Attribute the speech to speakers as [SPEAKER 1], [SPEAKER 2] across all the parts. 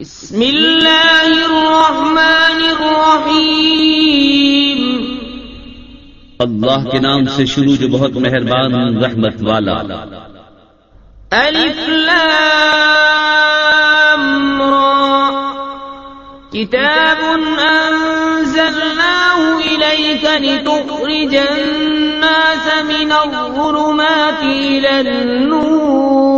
[SPEAKER 1] بسم اللہ الرحمن الرحیم
[SPEAKER 2] اللہ کے نام سے شروع جو بہت مہربان رحمت والا.
[SPEAKER 1] الف لام را. کتاب انزلناه الیک لتخرج الناس من الظلمات الى النور.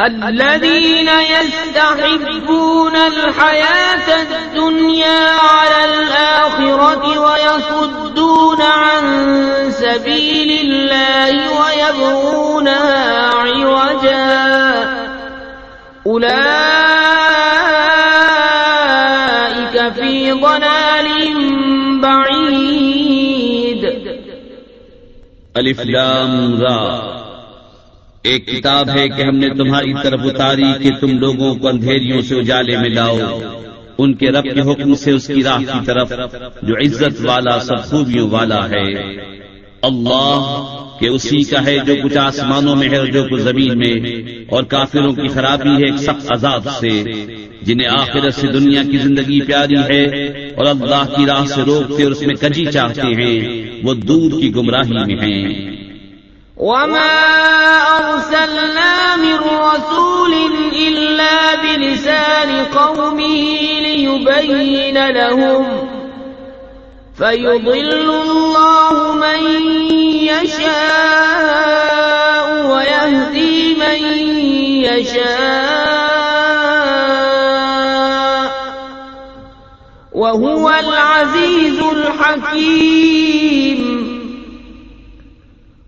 [SPEAKER 1] الذين يستحبون الحياة الدنيا على الآخرة ويصدون عن سبيل الله ويبغونها عوجا. أولئك في ضلال بعيد.
[SPEAKER 2] الف لام را. ایک کتاب ہے کہ ہم نے تمہاری طرف اتاری کہ تم لوگوں کو اندھیریوں سے اجالے میں لاؤ۔ ان کے رب کے حکم سے اس کی راہ کی طرف جو عزت والا، سب خوبیوں والا ہے۔ اللہ کہ اسی کا ہے جو کچھ آسمانوں میں ہے اور جو کچھ زمین میں۔ اور کافروں کی خرابی ہے ایک سخت عذاب سے، جنہیں آخرت سے دنیا کی زندگی پیاری ہے۔ اور اللہ کی راہ سے روکتے اور اس میں کجی چاہتے ہیں۔ وہ دور کی گمراہی میں ہیں۔
[SPEAKER 1] وما أرسلنا من رسول إلا بلسان قومه ليبين لهم فيضل الله من يشاء ويهدي من يشاء وهو العزيز الحكيم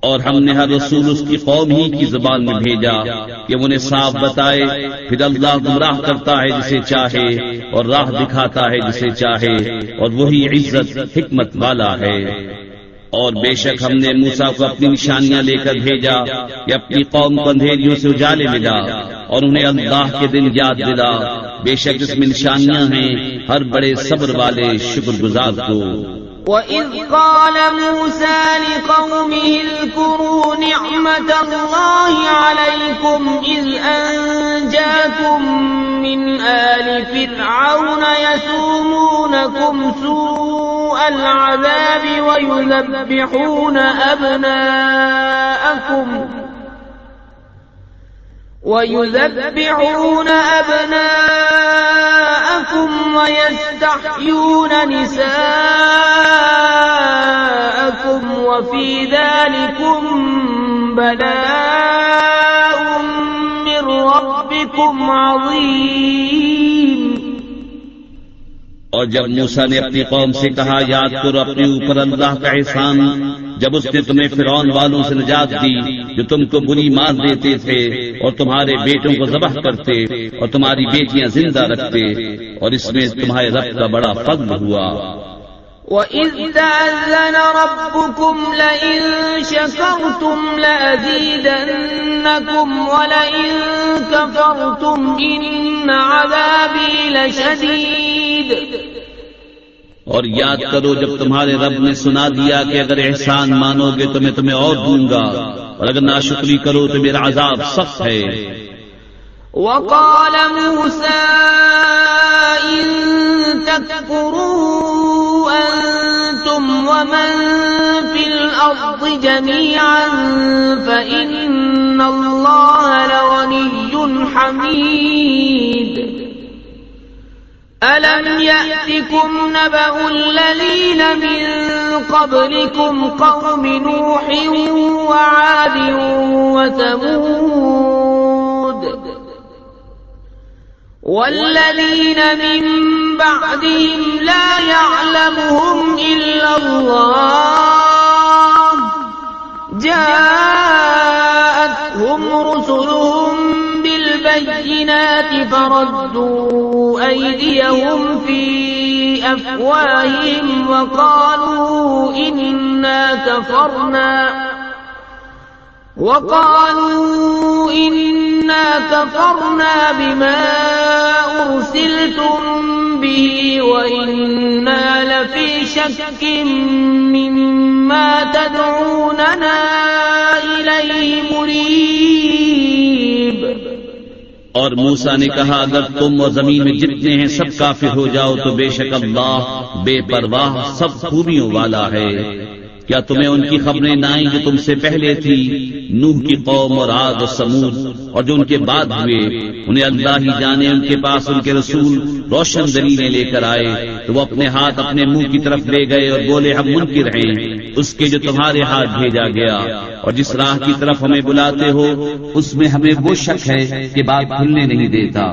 [SPEAKER 2] اور ہم نے ہر رسول اس کی قوم ہی کی زبان میں بھیجا کہ انہیں صاف بتائے، پھر اللہ گمراہ کرتا ہے جسے چاہے اور راہ دکھاتا ہے جسے چاہے، اور وہی عزت، حکمت والا ہے۔ اور بے شک ہم نے موسا کو اپنی نشانیاں لے کر بھیجا کہ اپنی قوم کو اندھیریوں سے اجالے ملا اور انہیں اللہ کے دن یاد دلا۔ بے شک اس میں نشانیاں ہیں، ہر بڑے صبر والے شکر گزار کو۔
[SPEAKER 1] وَإِذْ قَالَ مُوسَى لِقَوْمِهِ اذْكُرُوا نِعْمَةَ اللَّهِ عَلَيْكُمْ إِذْ أَنْجَاكُمْ مِنْ آلِ فِرْعَوْنَ يَسُومُونَكُمْ سُوءَ الْعَذَابِ وَيُذَبِّحُونَ أَبْنَاءَكُمْ وَيُذَبِّحُونَ أَبْنَاءَكُمْ وَيَسْتَحْيُونَ نِسَاءَكُمْ وَفِي ذَلِكُمْ بَلَاءٌ مِّن رَّبِّكُمْ عَظِيمٌ۔
[SPEAKER 2] اور جب موسا نے اپنی قوم سے کہا، یاد کرو، اپنے اوپر اللہ کا احسان جب اس نے تمہیں فرعون والوں سے نجات دی جو تم کو بری مار دیتے تھے اور تمہارے بیٹوں کو ذبح کرتے اور تمہاری بیٹیاں زندہ رکھتے اور اس میں تمہارے رب کا بڑا فضل ہوا۔
[SPEAKER 1] وَإِذْ تَأَذَّنَ رَبُّكُمْ لَئِن شَكَرْتُمْ لَأَزِيدَنَّكُمْ وَلَئِن كَفَرْتُمْ إِنَّ عَذَابِي لَشَدِيدٌ
[SPEAKER 2] اور یاد کرو جب تمہارے رب نے سنا دیا کہ اگر احسان مانو گے تو میں تمہیں اور دوں گا، اور اگر ناشکری کرو تو میرا عذاب سخت ہے۔
[SPEAKER 1] وقال موسى إن تكفروا أنتم ومن في الأرض جميعا فإن الله لغني حميد۔ ألم يأتكم نبأ الذين من قبلكم قوم نوح وعاد وثمود والذين من بعدهم لا يعلمهم إلا الله جاءتهم رسلهم بالبينات فردوا أيديهم في أفواههم وقالوا إنا كفرنا وقالوا إنا كفرنا بما أرسلتم به وإنا لفي شك مما تدعوننا إليه مريب
[SPEAKER 2] اور موسا نے کہا، اگر تم اور زمین میں جتنے ہیں سب کافر ہو جاؤ تو بے شک اللہ بے پرواہ سب خوبیوں والا ہے۔ کیا تمہیں ان کی خبریں نہ آئیں جو تم سے پہلے تھی؟ نوح کی قوم اور آگ و سمود اور جو ان کے بعد ہوئے، انہیں اللہ ہی جانے، ان کے پاس ان کے رسول روشن دلیلیں لے کر آئے، تو وہ اپنے ہاتھ اپنے منہ کی طرف لے گئے اور بولے، ہم منکر ہیں، اس کے جو تمہارے ہاتھ بھیجا گیا اور جس راہ کی طرف ہمیں بلاتے ہو، اس میں ہمیں وہ شک ہے کہ بات کھلنے نہیں دیتا۔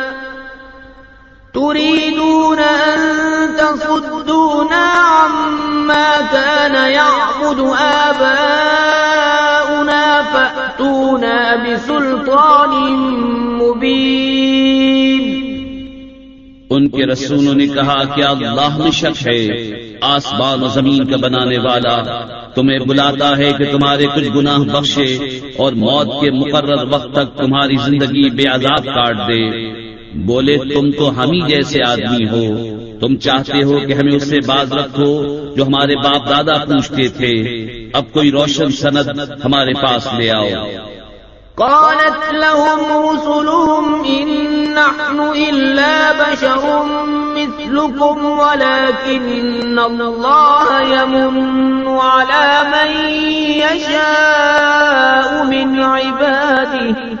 [SPEAKER 1] تريدون أن تصدونا عما كان يعبد آباؤنا فأتونا بسلطان مبين.
[SPEAKER 2] ان کے رسولوں نے کہا کہ اللہ میں شک ہے؟ آسمان و زمین کا بنانے والا تمہیں بلاتا ہے کہ تمہارے کچھ گناہ بخشے اور موت کے مقرر وقت تک تمہاری زندگی بے عذاب کاٹ دے۔ بولے، تم تو ہم ہی جیسے آدمی ہو۔ تم چاہتے ہو کہ ہمیں اس سے باز رکھو جو ہمارے باپ دادا پوچھتے تھے۔ اب کوئی روشن سند ہمارے پاس لے آؤ۔
[SPEAKER 1] قالت لهم رسلهم إن نحن إلا بشر مثلكم، ولكن الله يمن على من يشاء من عباده.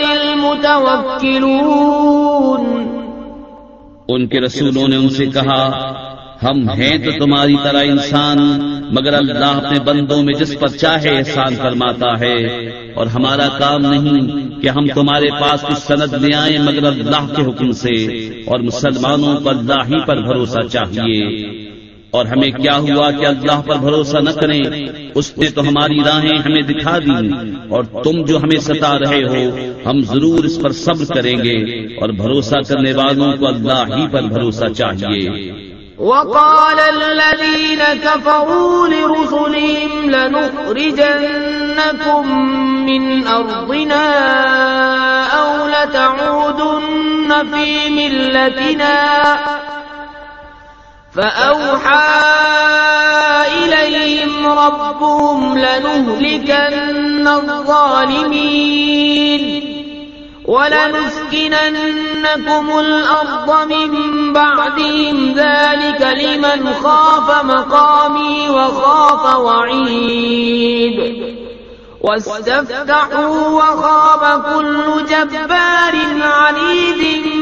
[SPEAKER 1] المتوكلون.
[SPEAKER 2] ان کے رسولوں نے ان سے کہا، ہم ہیں تو تمہاری طرح انسان، مگر اللہ اپنے بندوں میں جس پر چاہے احسان فرماتا ہے۔ اور ہمارا کام نہیں کہ ہم تمہارے پاس کچھ سند لے آئیں مگر اللہ کے حکم سے، اور مسلمانوں پر اللہ ہی پر بھروسہ چاہیے۔ اور ہمیں کیا ہوا کہ اللہ پر بھروسہ نہ کریں؟ اس نے تو ہماری راہیں ہمیں دکھا دی اور تم جو ہمیں ستا رہے ہو ہم ضرور اس پر صبر کریں گے۔ اور بھروسہ کرنے والوں کو اللہ ہی پر بھروسہ چاہیے۔
[SPEAKER 1] وقال الذين كفروا لرسلهم لنخرجنكم من أرضنا أو لتعودن في ملتنا فأوحى إليهم ربهم لنهلكن الظالمين ولنسكننكم الأرض من بعدهم ذلك لمن خاف مقامي وخاف وعيد واستفتحوا وخاب كل جبار عنيد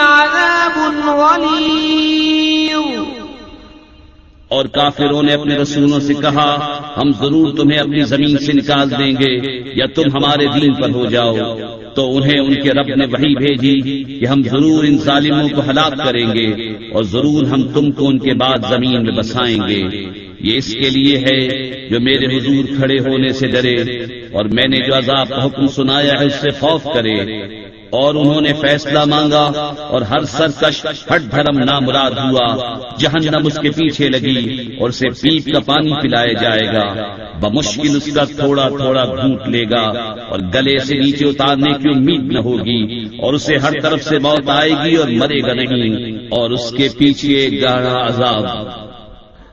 [SPEAKER 1] عذاب غليظ.
[SPEAKER 2] اور کافروں نے اپنے رسولوں سے کہا، ہم ضرور تمہیں اپنی زمین سے نکال دیں گے یا تم ہمارے دین پر ہو جاؤ۔ تو انہیں ان کے رب نے وہی بھیجی کہ ہم ضرور ان ظالموں کو ہلاک کریں گے اور ضرور ہم تم کو ان کے بعد زمین میں بسائیں گے۔ یہ اس کے لیے ہے جو میرے حضور کھڑے ہونے سے ڈرے اور میں نے جو عذاب کا حکم سنایا ہے اس سے خوف کرے۔ اور انہوں نے فیصلہ مانگا اور ہر سرکش ہٹ دھرم نامراد ہوا۔ جہنم اس کے پیچھے لگی اور اسے پیپ کا پانی پلایا جائے گا۔ بمشکل اس کا تھوڑا تھوڑا گھونٹ لے گا اور گلے سے نیچے اتارنے کی امید نہ ہوگی اور اسے ہر طرف سے موت آئے گی اور مرے گا نہیں اور اس کے پیچھے گاڑا عذاب۔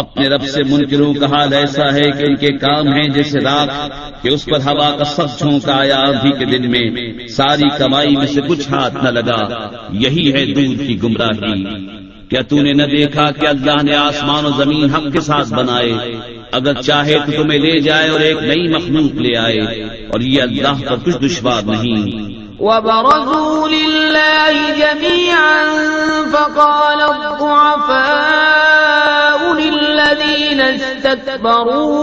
[SPEAKER 2] اپنے رب سے منکروں کا حال ایسا ہے کہ ان کے کام ہیں جیسے راک کہ اس پر ہوا کا سب جھونکا آیا ابھی کے دن میں، ساری کمائی میں سے کچھ ہاتھ نہ لگا۔ یہی ہے دودھ کی گمراہی۔ کیا تو نے نہ دیکھا کہ اللہ نے آسمان و زمین حق کے ساتھ بنائے؟ اگر چاہے تو تمہیں لے جائے اور ایک نئی مخلوق لے آئے۔ اور یہ اللہ پر کچھ دشوار نہیں۔
[SPEAKER 1] وبرزوا لله جميعا فقال الضعفاء للذين استكبروا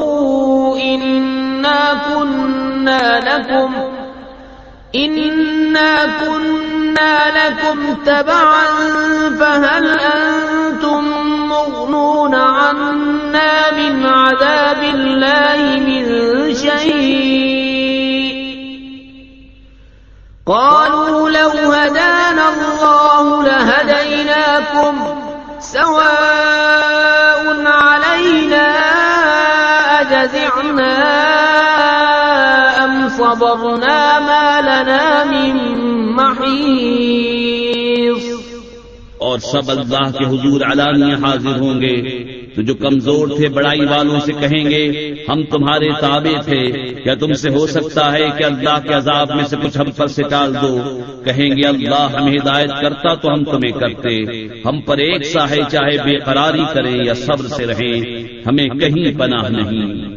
[SPEAKER 1] إنا كنا لكم إنا كنا لكم تبعا فهل أنتم مغنون عنا من عذاب الله من شيء؟ قالوا لو هدانا الله لهديناكم سواء أم صبرنا ما لنا من محيص
[SPEAKER 2] اور سب اللہ کے حضور علانیہ حاضر ہوں گے۔ تو جو کمزور تھے بڑائی والوں سے کہیں گے، ہم تمہارے تابع تھے۔ کیا تم سے ہو سکتا ہے کہ اللہ کے عذاب میں سے کچھ ہم پر سے ٹال دو؟ کہیں گے، اللہ ہمیں ہدایت کرتا تو ہم تمہیں کرتے۔ ہم پر ایک سا ہے چاہے بے قراری کریں یا صبر سے رہیں، ہمیں کہیں پناہ نہیں۔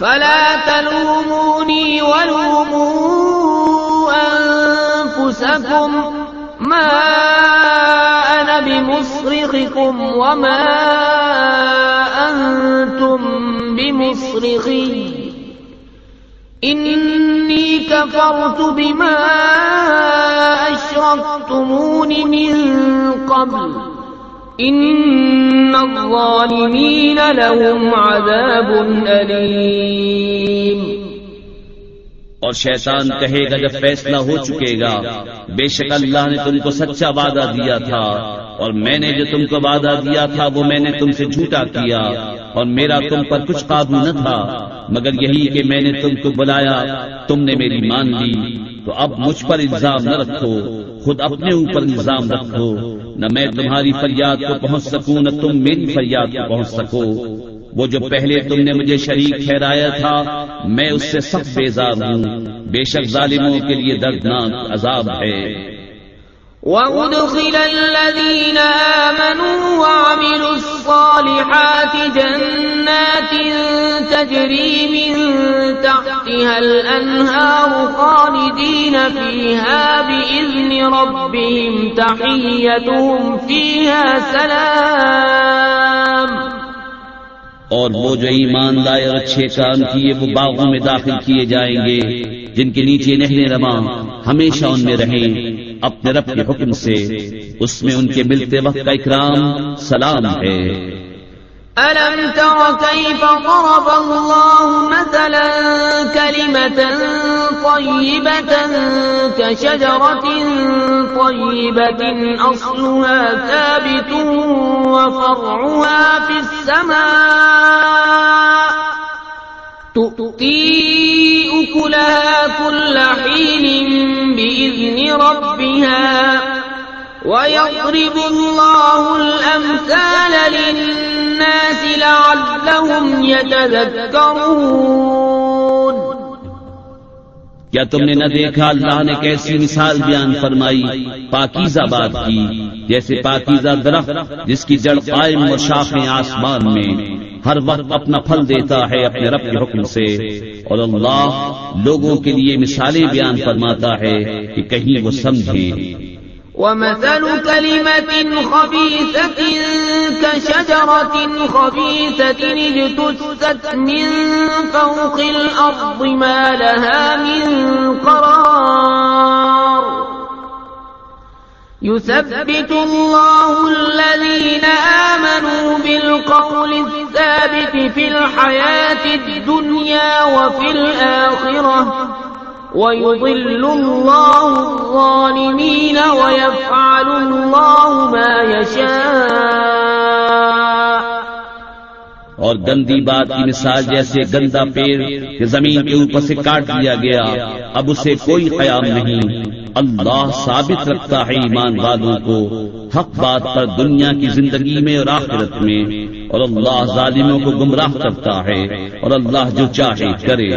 [SPEAKER 1] فلا تلوموني ولوموا أنفسكم ما أنا بمصرخكم وما أنتم بمصرخي إني كفرت بما أشركتمون من قبل إن الظالمين لهم عذاب أليم
[SPEAKER 2] اور شیطان کہے گا جب فیصلہ ہو چکے گا، بے شک اللہ نے تم کو سچا وعدہ دیا تھا، اور میں نے جو تم کو وعدہ دیا تھا، وہ میں نے تم سے جھوٹا کیا، اور میرا تم پر کچھ قابو نہ تھا، مگر یہی کہ میں نے تم کو بلایا، تم نے میری مان لی، تو اب مجھ پر الزام نہ رکھو، خود اپنے اوپر الزام رکھو۔ نہ میں تمہاری فریاد کو پہنچ سکوں، نہ تم میری فریاد کو پہنچ سکو۔ وہ جو پہلے تم نے مجھے شریک ٹھہرایا تھا، میں اس سے سخت بیزار ہوں۔ بے شک ظالموں کے لیے دردناک عذاب ہے۔
[SPEAKER 1] وأدخل الذين آمنوا وعملوا الصالحات جنات تجري من تحتها الأنهار خالدين فيها بإذن ربهم تحيتهم فيها سلام۔
[SPEAKER 2] اور وہ جو ایمان لائے اور اچھے کام کیے، وہ باغوں میں داخل کیے جائیں گے، جن کے نیچے نہریں رواں، ہمیشہ ان میں رہیں۔ اپنے رب کے حکم سے اس میں ان کے ملتے وقت کا اکرام سلام ہے۔
[SPEAKER 1] ألم تر كيف ضرب الله مثلا كلمة طيبة كشجرة طيبة أصلها ثابت وفرعها في السماء تؤتي أكلها كل حين بإذن ربها ويضرب الله الأمثال للناس لعلهم يتذكرون
[SPEAKER 2] کیا تم نے نہ دیکھا اللہ نے کیسی مثال بیان فرمائی پاکیزہ بات کی، جیسے پاکیزہ درخت جس کی جڑ قائم اور شاخیں آسمان میں۔ ہر وقت اپنا پھل دیتا ہے اپنے رب کے حکم سے۔ اور اللہ لوگوں کے لیے مثالیں بیان فرماتا ہے کہ کہیں وہ سمجھیں۔
[SPEAKER 1] ومثل كلمة خبيثة كشجرة خبيثة اجتثت من فوق الأرض ما لها من قرار يثبت الله الذين آمنوا بالقول الثابت في الحياة الدنيا وفي الآخرة ويضل الله الظالمين ويفعل الله ما يشاء
[SPEAKER 2] اور گندی بات کی مثال جیسے گندا پیڑ کہ زمین کے اوپر سے کاٹ دیا گیا، اب اسے کوئی قیام نہیں۔ اللہ ثابت رکھتا ہے ایمان والوں کو، حق بات پر دنیا کی زندگی میں اور آخرت میں، اور اللہ ظالموں کو گمراہ کرتا ہے اور اللہ جو چاہے کرے۔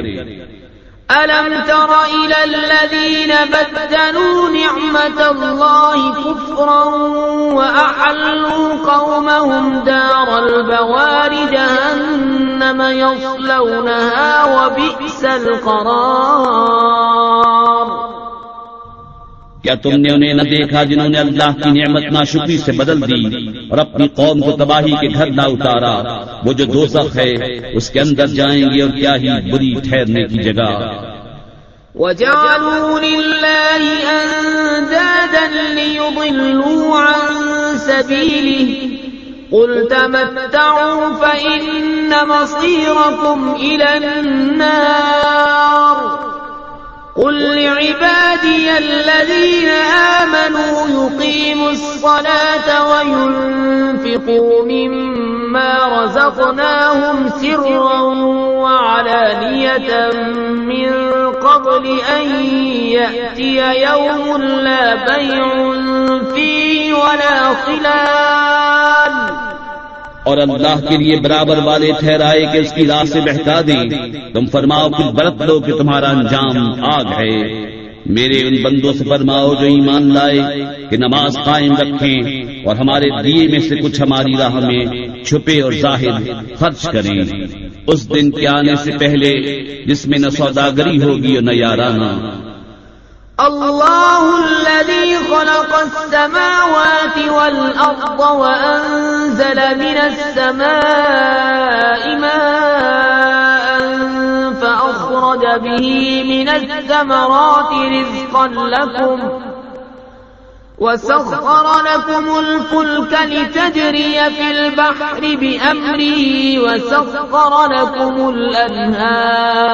[SPEAKER 1] ألم تر إلى الذين بدلوا نعمة الله كفرا وأحلوا قومهم دار البوار جهنم يصلونها وبئس القرار.
[SPEAKER 2] کیا تم نے انہیں نہ دیکھا جنہوں نے اللہ کی نعمت ناشکری سے بدل دی اور اپنی قوم کو تباہی کے گھر نہ اتارا؟ وہ جو دوزخ ہے، اس کے اندر جائیں گے اور کیا ہی بری ٹھہرنے کی جگہ؟
[SPEAKER 1] وجعلوا لله أندادا ليضلوا عن سبيله قل تمتعوا فإن مصيركم إلى النار۔ قل لعبادي الذين آمنوا يقيموا الصلاة وينفقوا مما رزقناهم سرا وعلانية من قبل أن يأتي يوم لا بيع فيه ولا خلال
[SPEAKER 2] اور اللہ کے لیے برابر والے ٹھہرائے کہ اس کی راہ سے بہتا دیں۔ تم فرماؤ کچھ برت لو کہ تمہارا انجام آگ ہے۔ میرے ان بندوں سے فرماؤ جو ایمان لائے کہ نماز قائم رکھیں اور ہمارے دیے میں سے کچھ ہماری راہ میں چھپے اور ظاہر خرچ کریں۔ اس دن کے آنے سے پہلے جس میں نہ سوداگری ہوگی اور نہ یارانہ۔
[SPEAKER 1] الله الذي خلق السماوات والأرض وأنزل من السماء ماء فأخرج به من الثمرات رزقا لكم وسخر لكم الفلك لتجري في البحر بأمره وسخر لكم الأنهار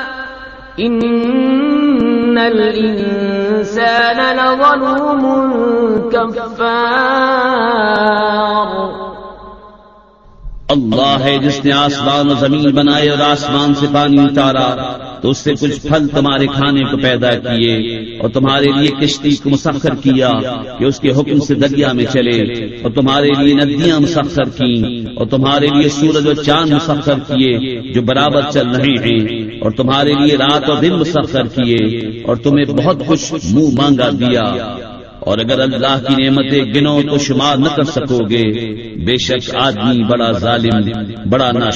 [SPEAKER 1] ان الانسان لظلوم كفار
[SPEAKER 2] اللہ ہے جس نے آسمان و زمین بنائے اور آسمان سے پانی اتارا، تو اس سے کچھ پھل تمہارے کھانے کو پیدا کیے اور تمہارے لیے کشتی کو مسخر کیا کہ اس کے حکم سے دریا میں چلے اور تمہارے لیے ندیاں مسخر کی اور تمہارے لیے سورج و چاند مسخر کیے جو برابر چل رہے ہیں اور تمہارے لیے رات اور دن مسخر کیے اور تمہیں بہت کچھ منہ مانگا دیا۔ اور اگر اللہ کی نعمتیں گنو تو شمار نہ کر سکو گے بے شک آدمی بڑا ظالم، بڑا نا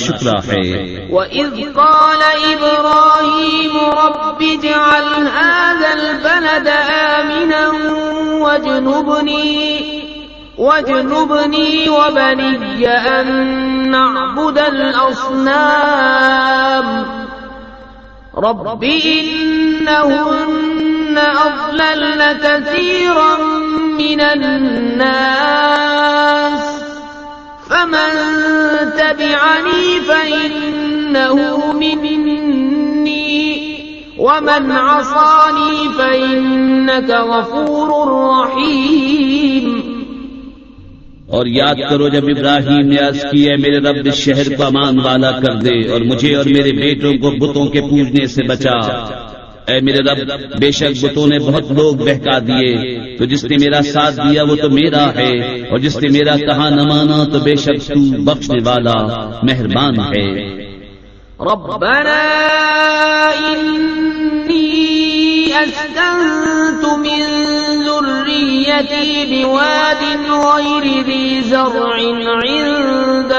[SPEAKER 2] ہے۔
[SPEAKER 1] وَإِذْ قَالَ إِبْرَاهِيمُ رَبِّ اجْعَلْ هَذَا الْبَلَدَ آمِنًا وَاجْنُبْنِي، واجنبني وبني أن نعبد الأصنام رب إنهن أضلل كثيرا من الناس. فمن تبعني فإنه مني. ومن عصاني فإنك غفور رحيم.
[SPEAKER 2] اور یاد کرو جب ابراہیم نے عرض کی ہے، میرے رب اس شہر کو امان والا کر دے اور مجھے اور میرے بیٹوں کو بتوں کے پوجنے سے بچا۔ اے میرے رب، بے شک بتوں نے بہت لوگ بہکا دیے۔ تو جس نے میرا ساتھ دیا، وہ تو میرا ہے۔ اور جس نے میرا کہا، نہ مانا، تو بے شک تو بخشنے والا مہربان ہے۔
[SPEAKER 1] ربنا أسكنت من ذريتي بواد غير ذي زرع عند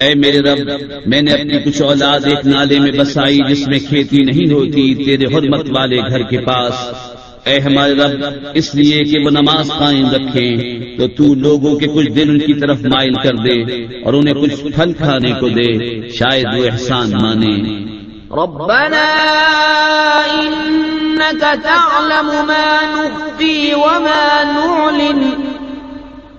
[SPEAKER 2] اے میرے رب، میں نے اپنی کچھ اولاد ایک نالے میں بسائی جس میں کھیتی نہیں ہوتی، تیرے حرمت والے گھر کے پاس۔ اے ہمارے رب، اس لیے کہ وہ نماز قائم رکھیں تو تو لوگوں کے کچھ دن ان کی طرف مائل کر دے اور انہیں کچھ پھل کھانے کو دے، شاید وہ احسان مانے۔
[SPEAKER 1] ربنا إنك تعلم ما نخفي وما نعلن۔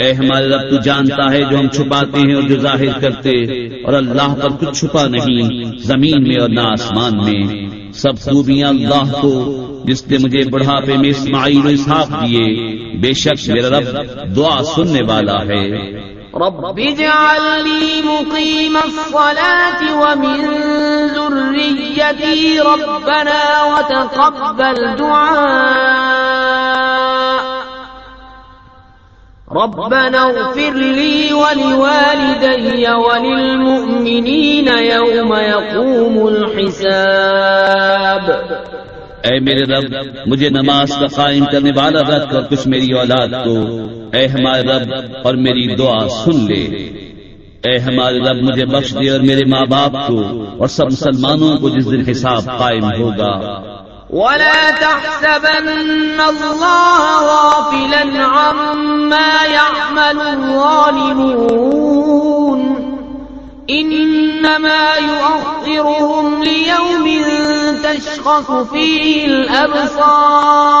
[SPEAKER 2] اے ہمارے رب تو جانتا ہے جو ہم چھپاتے ہیں اور جو ظاہر کرتے اور اللہ پر کچھ چھپا نہیں، زمین میں اور نہ آسمان میں۔ سب خوبیاں اللہ کو، جس نے مجھے بڑھاپے میں اسماعیل و اسحاق دیے۔ بے شک میرا رب دعا سننے والا ہے۔
[SPEAKER 1] رب اجعل لي مقيم الصلاة ومن ذريتي ربنا وتقبل دعاء ربنا اغفر لي ولوالدي وللمؤمنين يوم يقوم الحساب.
[SPEAKER 2] اے میرے رب، مجھے نماز کا قائم کرنے والا رکھ کر کچھ میری اولاد کو۔ اے ہمارے رب، اور میری دعا سن لے۔ اے ہمارے رب، مجھے بخش دے اور میرے ماں باپ کو اور سب مسلمانوں کو جس دن حساب قائم ہوگا۔
[SPEAKER 1] ولا تحسبن الله غافلا عما يعمل الظالمون. انما يؤخرهم ليوم تشخص فيه الابصار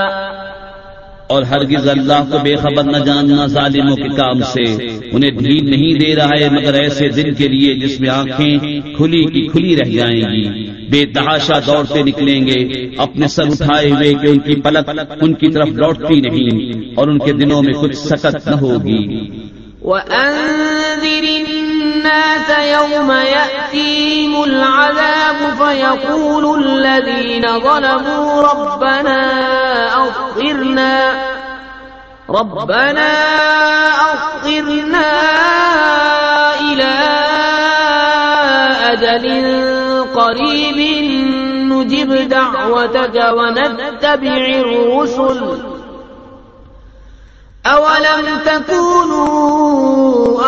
[SPEAKER 2] اور ہرگز اللہ کو بے خبر نہ جاننا ظالموں کے کام سے۔ انہیں ڈھیل نہیں دے رہا ہے مگر ایسے دن کے لیے جس میں آنکھیں کھلی کی کھلی رہ جائیں گی۔ بے تحاشا دوڑتے نکلیں گے۔ اپنے سر اٹھائے ہوئے کہ ان کی پلک ان کی طرف لوٹتی نہیں اور ان کے دنوں میں کچھ سکت نہ ہوگی۔
[SPEAKER 1] وأنذر الناس يوم يأتيهم العذاب فيقول الذين ظلموا ربنا أخرنا ربنا أخرنا إلى أجل قريب نجب دعوتك ونتبع الرسل أولم تكونوا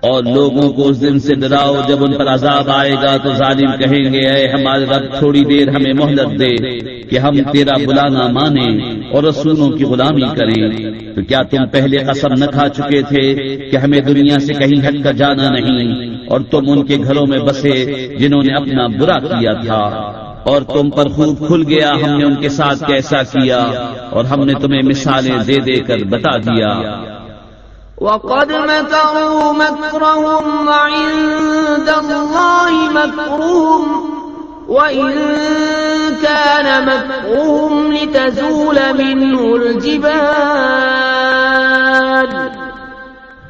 [SPEAKER 2] اور لوگوں کو اس دن سے ڈراؤ، جب ان پر عذاب آئے گا تو ظالم کہیں گے، اے ہمارے رب، تھوڑی دیر ہمیں مہلت دے کہ ہم تیرا بلانا مانیں اور رسولوں کی غلامی کریں۔ تو کیا تم پہلے قسم نہ کھا چکے تھے کہ ہمیں دنیا سے کہیں ہٹ کر جانا نہیں؟ اور تم ان کے گھروں میں بسے جنہوں نے اپنا برا کیا تھا۔ اور تم پر خوب کھل گیا، ہم نے ان کے ساتھ کیسا کیا، اور ہم نے تمہیں مثالیں دے دے کر بتا دیا۔
[SPEAKER 1] وقد مكروا مكرهم وعند الله مكرهم وإن كان مكرهم لتزول منه الجبال.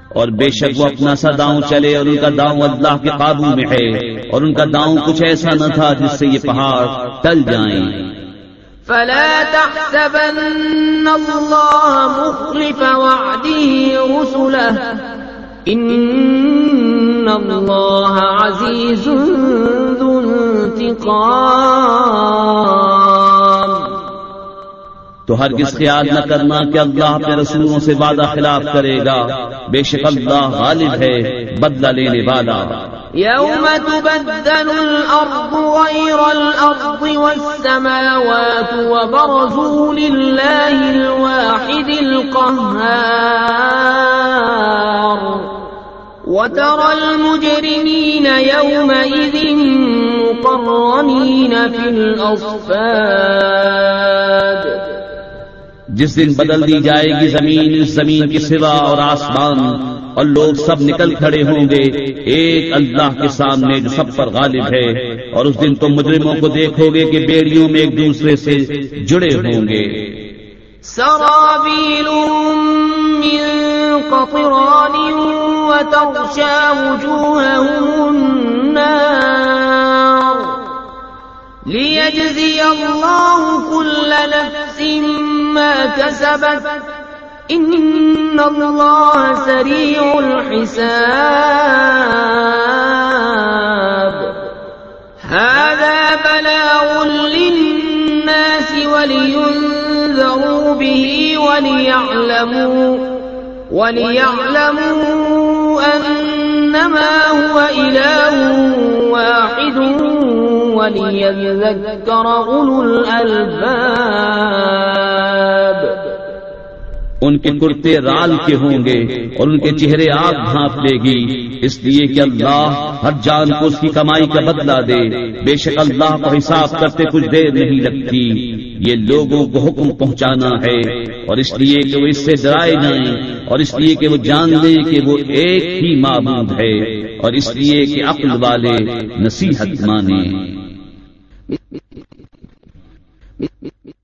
[SPEAKER 2] اور بے شک وہ اپنا سا داؤں چلے اور ان کا داؤں اللہ کے قابو میں ہے اور ان کا داؤں کچھ ایسا نہ تھا جس سے یہ پہاڑ ٹل جائیں۔
[SPEAKER 1] فلا تحسبن الله مخلف وعده رسله. إن الله عزيز ذو انتقام.
[SPEAKER 2] تو ہرگز خیال نہ کرنا کہ اللہ اپنے رسولوں سے وعدہ خلاف کرے گا. بے شک اللہ غالب ہے بدلہ لینے والا.
[SPEAKER 1] يوم تبدل الأرض غير الأرض والسماوات وبرزوا لله الواحد القهار. وترى المجرمين يومئذ مقرنين في الأصفاد.
[SPEAKER 2] جس دن بدل دی جائے گی زمین اس زمین کی سوا اور آسمان اور لوگ سب نکل کھڑے ہوں گے۔ ایک اللہ کے سامنے جو سب پر غالب ہے۔ اور اس دن تم مجرموں کو دیکھو گے کہ بیڑیوں میں ایک دوسرے سے جڑے ہوں گے۔
[SPEAKER 1] ليجزي الله كل نفس ما كسبت۔ إن الله سريع الحساب هذا بلاغ للناس ولينذروا به وليعلموا وليعلموا أنما هو إله واحد وليذكر أولو الألباب
[SPEAKER 2] ان کے کرتے رال کے ہوں گے اور ان کے چہرے آگ بھانپ لے گی۔ اس لیے کہ اللہ ہر جان کو اس کی کمائی کا بدلہ دے۔ بے شک اللہ کو حساب کرتے کچھ دیر نہیں لگتی۔ یہ لوگوں کو حکم پہنچانا ہے اور اس لیے کہ وہ اس سے ڈرائے جائیں اور اس لیے کہ وہ جان لیں کہ وہ ایک ہی معبود ہے اور اس لیے کہ عقل والے نصیحت مانے